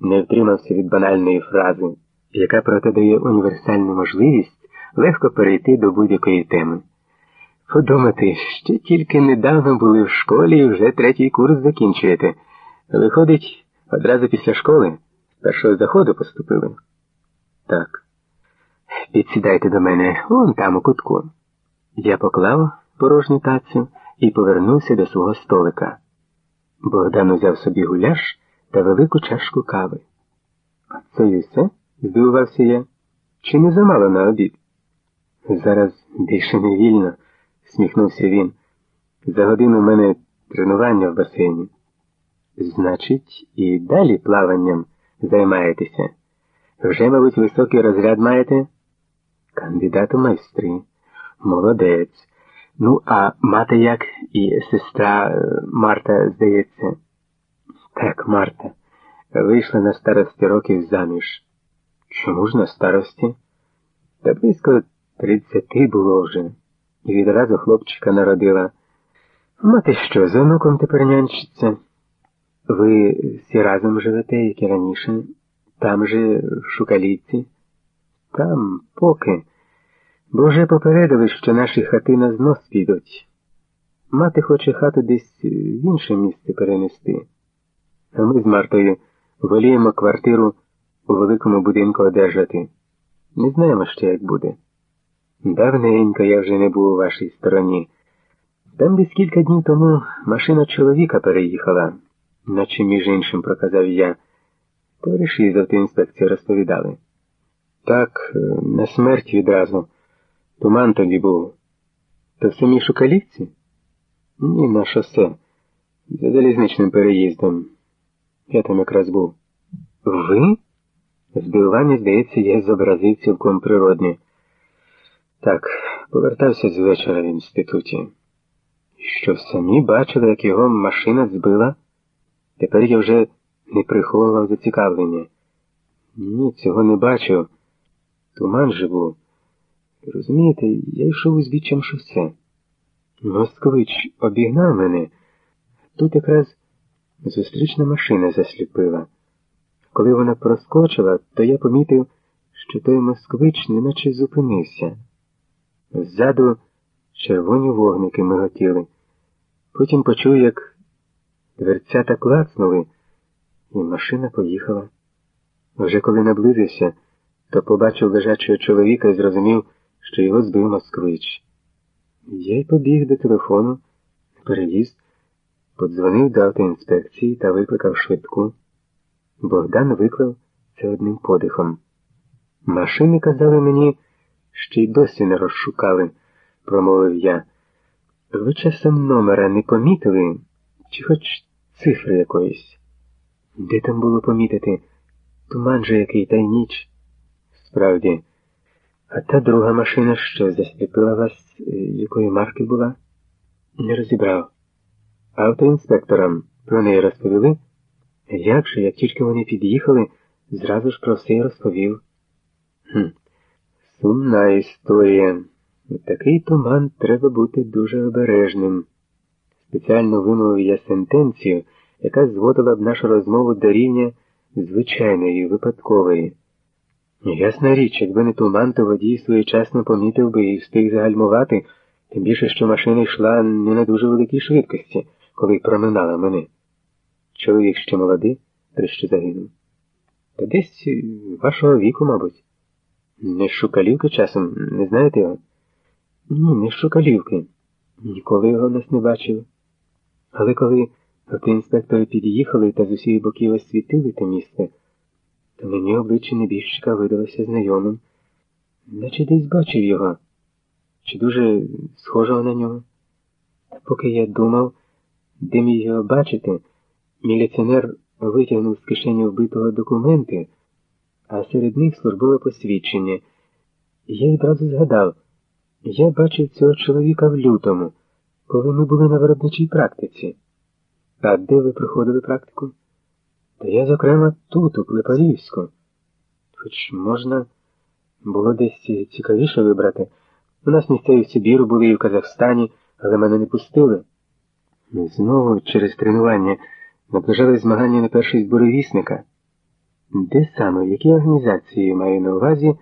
не втримався від банальної фрази, яка проте дає універсальну можливість легко перейти до будь-якої теми. Подумати, ще тільки недавно були в школі і вже третій курс закінчуєте. Виходить, одразу після школи з першого заходу поступили. Так. Підсідайте до мене вон там у кутку. Я поклав порожню тацю і повернувся до свого столика. Богдан узяв собі гуляш та велику чашку кави. А це і все? здивувався я. Чи не замало на обід? Зараз більше не вільно, сміхнувся він. За годину в мене тренування в басейні. Значить, і далі плаванням займаєтеся. Вже, мабуть, високий розряд маєте? Кандидат у майстри. Молодець. Ну, а мати як і сестра е, Марта, здається. Так, Марта, вийшла на старості років заміж. Чому ж на старості? Та близько тридцяти було вже, і відразу хлопчика народила. Мати що, за онуком тепер нянчиться? Ви всі разом живете, як і раніше, там же в Шукалівці? Там, поки. Бо вже попередили, що наші хати на знос підуть. Мати хоче хату десь в інше місце перенести. Ми з Мартою воліємо квартиру у великому будинку одержати. Не знаємо ще, як буде. Давненько я вже не був у вашій стороні. Там десь кілька днів тому машина чоловіка переїхала, наче між іншим проказав я. Товариші з автоінспекції розповідали. Так, на смерть відразу. Туман тоді був. То в самій Шукалівці? Ні, на шосе. За залізничним переїздом. Я там якраз був. Ви? Здивування, здається, я зобразив цілком природне. Так, повертався з вечора в інституті. Що самі бачили, як його машина збила? Тепер я вже не приховував зацікавлення. Ні, цього не бачив. Туман був. Розумієте, я йшов узбіччям шосе. Москович обігнав мене. Тут якраз зустрічна машина засліпила. Коли вона проскочила, то я помітив, що той москвич неначе зупинився. Ззаду червоні вогники миготіли. Потім почув, як дверцята клацнули, і машина поїхала. Вже коли наблизився, то побачив лежачого чоловіка і зрозумів, що його збив москвич. Я й побіг до телефону, переїзд, подзвонив до автоінспекції та викликав швидку. Богдан виклав це одним подихом. Машини казали мені, що й досі не розшукали, промовив я. Ви часом номера не помітили, чи хоч цифри якоїсь? Де там було помітити? Туман же який та й ніч. Справді. А та друга машина, що засліпила вас, е, якої марки була? Не розібрав. Автоінспекторам про неї розповіли? Як як тільки вони під'їхали, зразу ж про все й розповів. Хм, Сумна історія. У такий туман треба бути дуже обережним. Спеціально вимовив я сентенцію, яка зводила б нашу розмову до рівня звичайної, випадкової. Ясна річ, якби не туман, то водій своєчасно помітив би і встиг загальмувати, тим більше, що машина йшла не на дуже великій швидкості, коли проминала мене. Чоловік ще молодий, той що загинув. Та десь вашого віку, мабуть. Не шукалівки часом, не знаєте його? Ні, не шукалівки. Ніколи його нас не бачив. Але коли автоінспектори під'їхали та з усіх боків освітили те місце, то мені обличчя небіжчика видалося знайомим, наче десь бачив його, чи дуже схожого на нього. Та поки я думав, де міг його бачити, міліціонер витягнув з кишені вбитого документи, а серед них службове посвідчення. Я відразу згадав, я бачив цього чоловіка в лютому, коли ми були на виробничій практиці. А де ви проходили практику? Та я, зокрема, тут, у Клепарівську. Хоч можна було десь цікавіше вибрати. У нас місцеві в Сибіру були і в Казахстані, але мене не пустили. Знову через тренування наближали змагання на перший з буревісника. Де саме, в якій організації маю на увазі